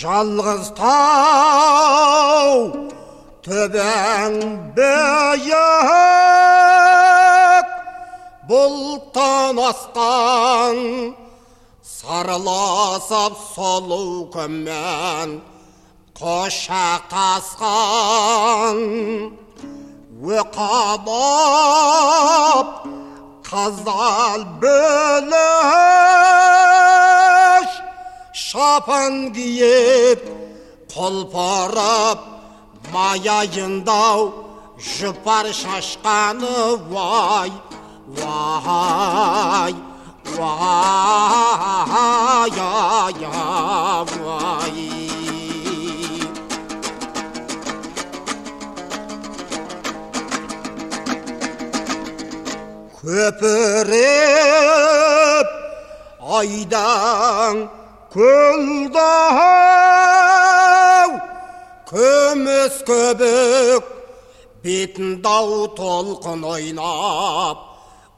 жалғыз тау төбең биік бұлттан асқан сарыласып сұлу күнмен құшақтасқан өқалап қызыл бөліш kapan giyip Kolparap mayayında Jıpar şaşkanı vay Vay Vay ya vay Köpürüp aydan көлдау күміс көбік бетін дау толқын ойнап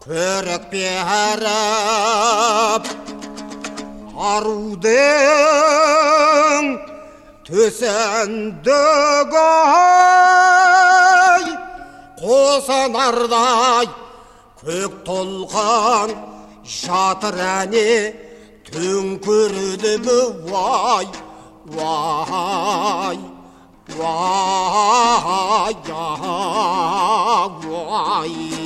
көрік беріп арудың төсендігі қосанардай көк толған жатыр әне hünkürlümü vay vay vay ya vay.